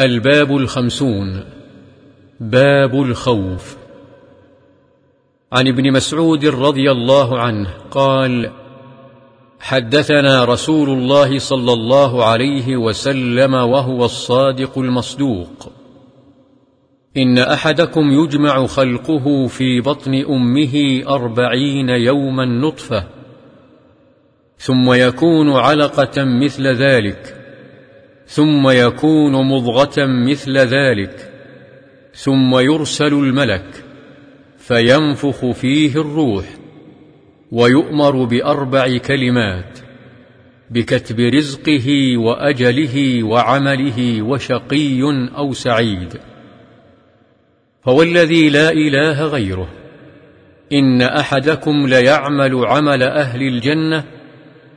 الباب الخمسون. باب الخوف. عن ابن مسعود رضي الله عنه قال حدثنا رسول الله صلى الله عليه وسلم وهو الصادق المصدوق. إن أحدكم يجمع خلقه في بطن أمه أربعين يوما نطفة ثم يكون علقة مثل ذلك. ثم يكون مضغة مثل ذلك ثم يرسل الملك فينفخ فيه الروح ويؤمر بأربع كلمات بكتب رزقه وأجله وعمله وشقي أو سعيد. فوالذي لا إله غيره إن أحدكم ليعمل عمل أهل الجنة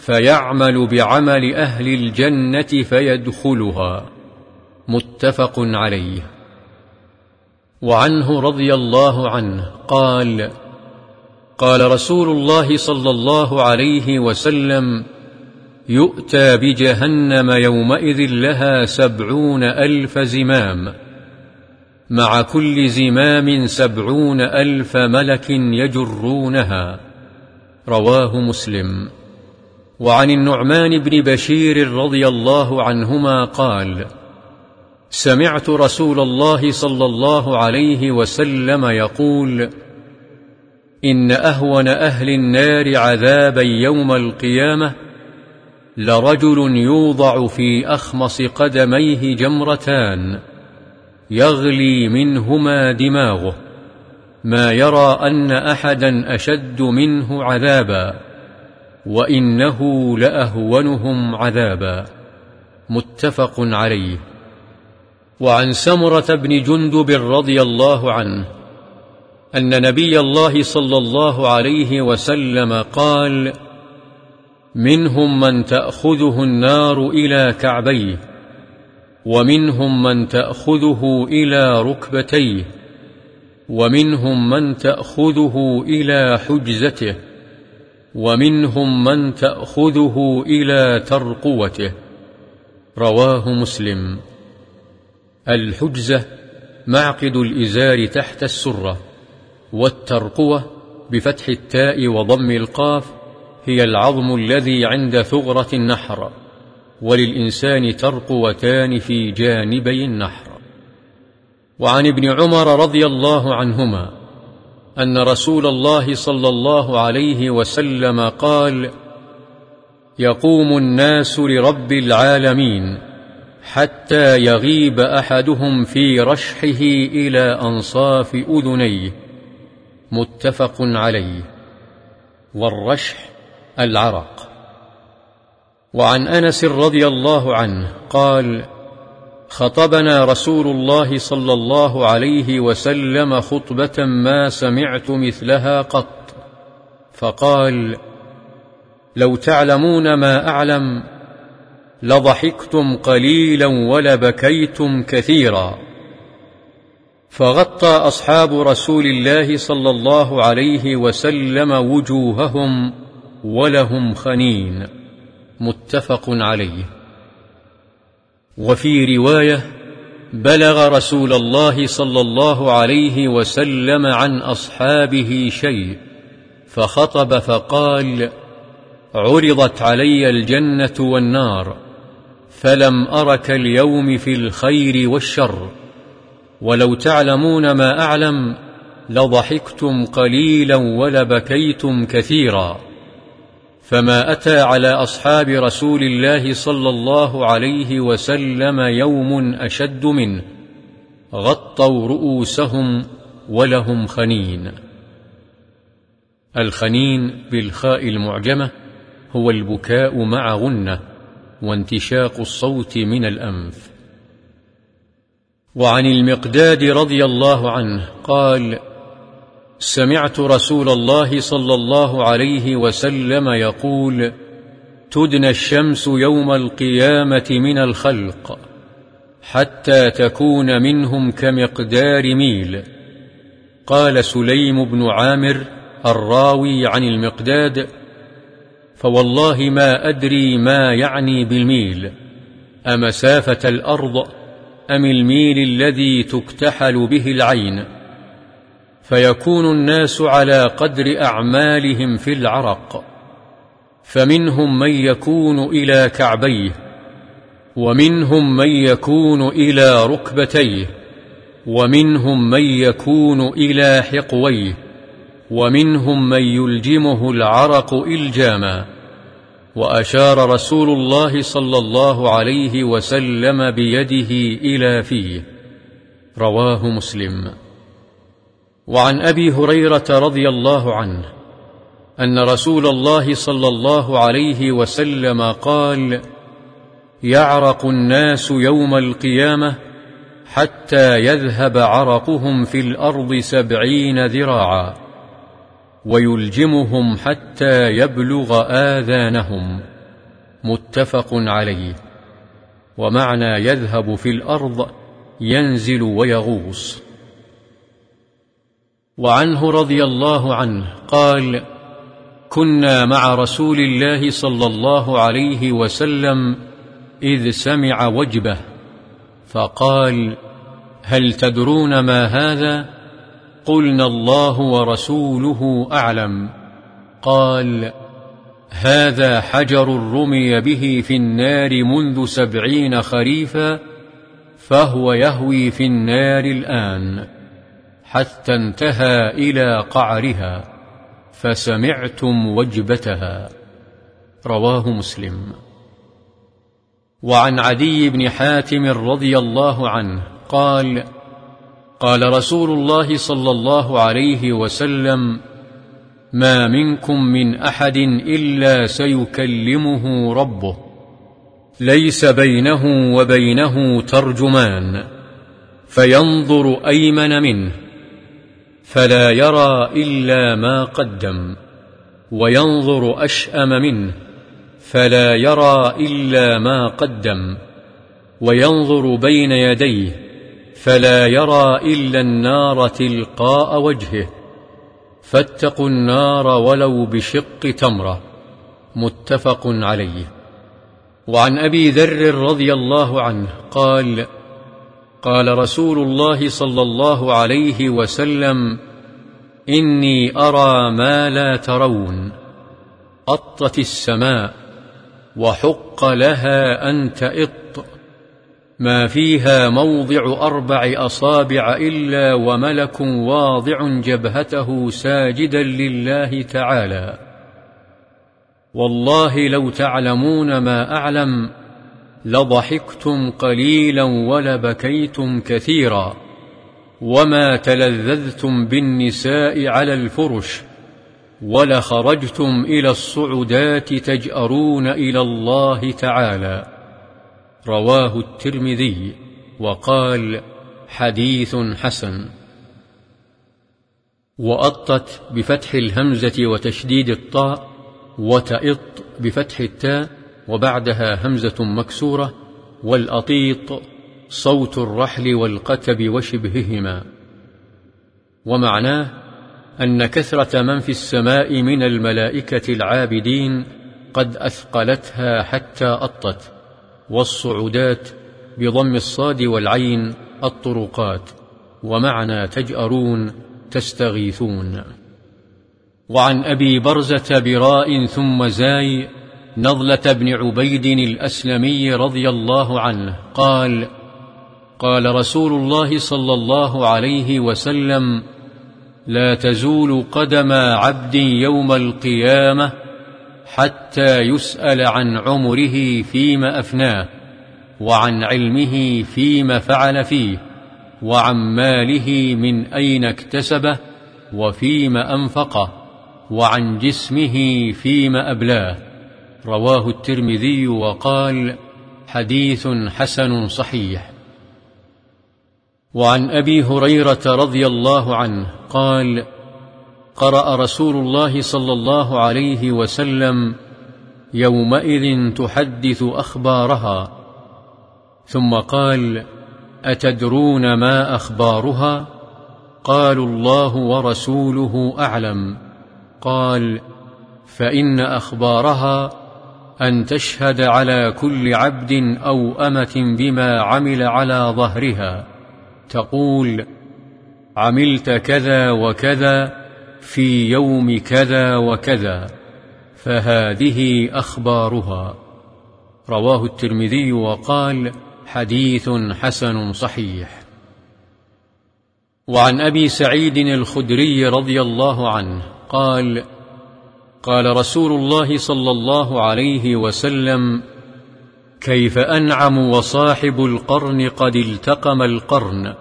فيعمل بعمل أهل الجنة فيدخلها. متفق عليه. وعنه رضي الله عنه قال قال رسول الله صلى الله عليه وسلم يؤتى بجهنم يومئذ لها سبعون ألف زمام. مع كل زمام سبعون ألف ملك يجرونها. رواه مسلم. وعن النعمان بن بشير رضي الله عنهما قال سمعت رسول الله صلى الله عليه وسلم يقول إن أهون أهل النار عذابا يوم القيامة لرجل يوضع في أخمص قدميه جمرتان يغلي منهما دماغه ما يرى أن أحدا أشد منه عذابا. وإنه لأهونهم عذابا. متفق عليه. وعن سمرة بن جندب رضي الله عنه أن نبي الله صلى الله عليه وسلم قال منهم من تأخذه النار إلى كعبيه ومنهم من تأخذه إلى ركبتيه ومنهم من تأخذه إلى حجزته ومنهم من تأخذه إلى ترقوته. رواه مسلم. الحجزة معقد الإزار تحت السرة والترقوة بفتح التاء وضم القاف هي العظم الذي عند ثغرة النحر وللإنسان ترقوتان في جانبي النحر. وعن ابن عمر رضي الله عنهما أن رسول الله صلى الله عليه وسلم قال يقوم الناس لرب العالمين حتى يغيب أحدهم في رشحه إلى أنصاف أذنيه. متفق عليه. والرشح العرق. وعن أنس رضي الله عنه قال خطبنا رسول الله صلى الله عليه وسلم خطبة ما سمعت مثلها قط. فقال لو تعلمون ما أعلم لضحكتم قليلا ولبكيتم كثيرا. فغطى أصحاب رسول الله صلى الله عليه وسلم وجوههم ولهم خنين. متفق عليه. وفي رواية بلغ رسول الله صلى الله عليه وسلم عن أصحابه شيء فخطب فقال عرضت علي الجنة والنار فلم أرك اليوم في الخير والشر ولو تعلمون ما أعلم لضحكتم قليلا ولبكيتم كثيرا. فما أتى على أصحاب رسول الله صلى الله عليه وسلم يوم أشد منه غطوا رؤوسهم ولهم خنين. الخنين بالخاء المعجمة هو البكاء مع غنة وانتشاق الصوت من الأنف. وعن المقداد رضي الله عنه قال سمعت رسول الله صلى الله عليه وسلم يقول تدنى الشمس يوم القيامة من الخلق حتى تكون منهم كمقدار ميل. قال سليم بن عامر الراوي عن المقداد فوالله ما أدري ما يعني بالميل. أمسافة الأرض أم الميل الذي تكتحل به العين؟ فيكون الناس على قدر أعمالهم في العرق. فمنهم من يكون إلى كعبيه ومنهم من يكون إلى ركبتيه ومنهم من يكون إلى حقويه ومنهم من يلجمه العرق إلجاما. وأشار رسول الله صلى الله عليه وسلم بيده إلى فيه. رواه مسلم. وعن أبي هريرة رضي الله عنه أن رسول الله صلى الله عليه وسلم قال يعرق الناس يوم القيامة حتى يذهب عرقهم في الأرض سبعين ذراعا ويلجمهم حتى يبلغ آذانهم. متفق عليه. ومعنى يذهب في الأرض ينزل ويغوص. وعنه رضي الله عنه قال كنا مع رسول الله صلى الله عليه وسلم إذ سمع وجبه فقال هل تدرون ما هذا؟ قلنا الله ورسوله أعلم قال هذا حجر رمي به في النار منذ سبعين خريفا فهو يهوي في النار الآن حتى انتهى إلى قعرها فسمعتم وجبتها. رواه مسلم. وعن عدي بن حاتم رضي الله عنه قال قال رسول الله صلى الله عليه وسلم ما منكم من أحد إلا سيكلمه ربه ليس بينه وبينه ترجمان فينظر أيمن منه فلا يرى إلا ما قدم وينظر أشأم منه فلا يرى إلا ما قدم وينظر بين يديه فلا يرى إلا النار تلقاء وجهه فاتقوا النار ولو بشق تمرة متفق عليه. وعن أبي ذر رضي الله عنه قال قال رسول الله صلى الله عليه وسلم إني أرى ما لا ترون أطت السماء وحق لها أن تئط ما فيها موضع أربع أصابع إلا وملك واضع جبهته ساجدا لله تعالى. والله لو تعلمون ما أعلم لضحكتم قليلا ولبكيتم كثيرا وما تلذذتم بالنساء على الفرش ولخرجتم إلى الصعدات تجأرون إلى الله تعالى رواه الترمذي وقال حديث حسن وأطت بفتح الهمزة وتشديد الطاء وتئط بفتح التاء وبعدها همزة مكسورة والأطيط صوت الرحل والقتب وشبههما. ومعناه أن كثرة من في السماء من الملائكة العابدين قد أثقلتها حتى أطت والصعودات بضم الصاد والعين الطرقات ومعنى تجأرون تستغيثون. وعن أبي برزة براء ثم زاي نضلة بن عبيد الأسلمي رضي الله عنه قال قال رسول الله صلى الله عليه وسلم لا تزول قدم عبد يوم القيامة حتى يسأل عن عمره فيما أفناه وعن علمه فيما فعل فيه وعن ماله من أين اكتسبه وفيما أنفقه وعن جسمه فيما أبلاه. رواه الترمذي وقال حديث حسن صحيح. وعن أبي هريرة رضي الله عنه قال قرأ رسول الله صلى الله عليه وسلم يومئذ تحدث أخبارها ثم قال أتدرون ما أخبارها؟ قالوا الله ورسوله أعلم. قال فإن أخبارها أن تشهد على كل عبد أو أمة بما عمل على ظهرها. تقول عملت كذا وكذا في يوم كذا وكذا فهذه أخبارها. رواه الترمذي وقال حديث حسن صحيح. وعن أبي سعيد الخدري رضي الله عنه قال قال رسول الله صلى الله عليه وسلم كيف أنعم وصاحب القرن قد التقم القرن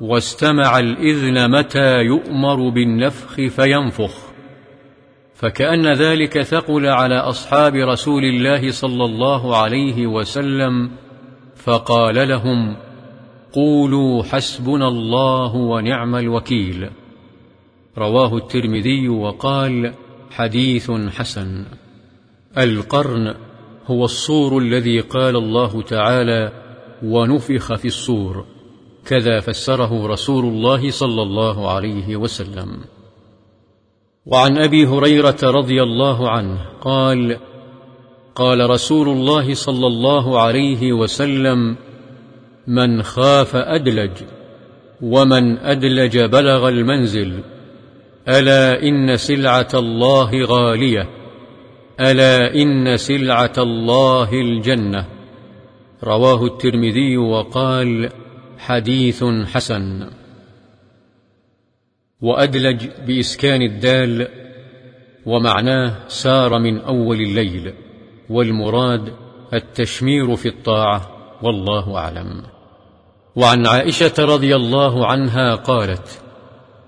واستمع الإذن متى يؤمر بالنفخ فينفخ. فكأن ذلك ثقل على أصحاب رسول الله صلى الله عليه وسلم فقال لهم قولوا حسبنا الله ونعم الوكيل. رواه الترمذي وقال حديث حسن. القرن هو الصور الذي قال الله تعالى ونفخ في الصور كذا فسره رسول الله صلى الله عليه وسلم. وعن أبي هريرة رضي الله عنه قال قال رسول الله صلى الله عليه وسلم من خاف أدلج ومن أدلج بلغ المنزل ألا إن سلعة الله غالية. ألا إن سلعة الله الجنة. رواه الترمذي وقال حديث حسن. وأدلج بإسكان الدال ومعناه سار من أول الليل والمراد التشمير في الطاعة والله أعلم. وعن عائشة رضي الله عنها قالت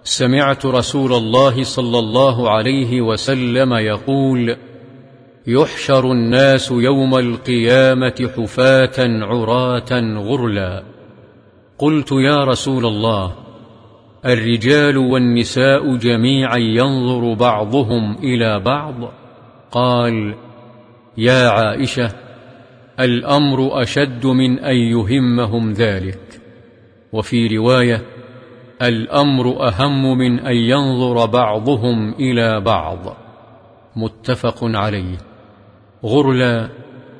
سمعت رسول الله صلى الله عليه وسلم يقول يحشر الناس يوم القيامة حفاة عراة غرلا. قلت يا رسول الله الرجال والنساء جميعا ينظر بعضهم إلى بعض. قال يا عائشة الأمر أشد من أن يهمهم ذلك. وفي رواية الأمر أهم من أن ينظر بعضهم إلى بعض. متفق عليه. غرلا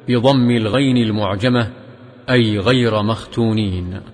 بضم الغين المعجمة أي غير مختونين.